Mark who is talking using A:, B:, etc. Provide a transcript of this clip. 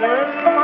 A: Learn from